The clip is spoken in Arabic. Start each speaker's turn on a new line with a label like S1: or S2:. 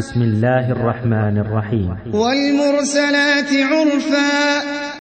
S1: بسم الله الرحمن الرحيم.
S2: والمرسلات عرفا.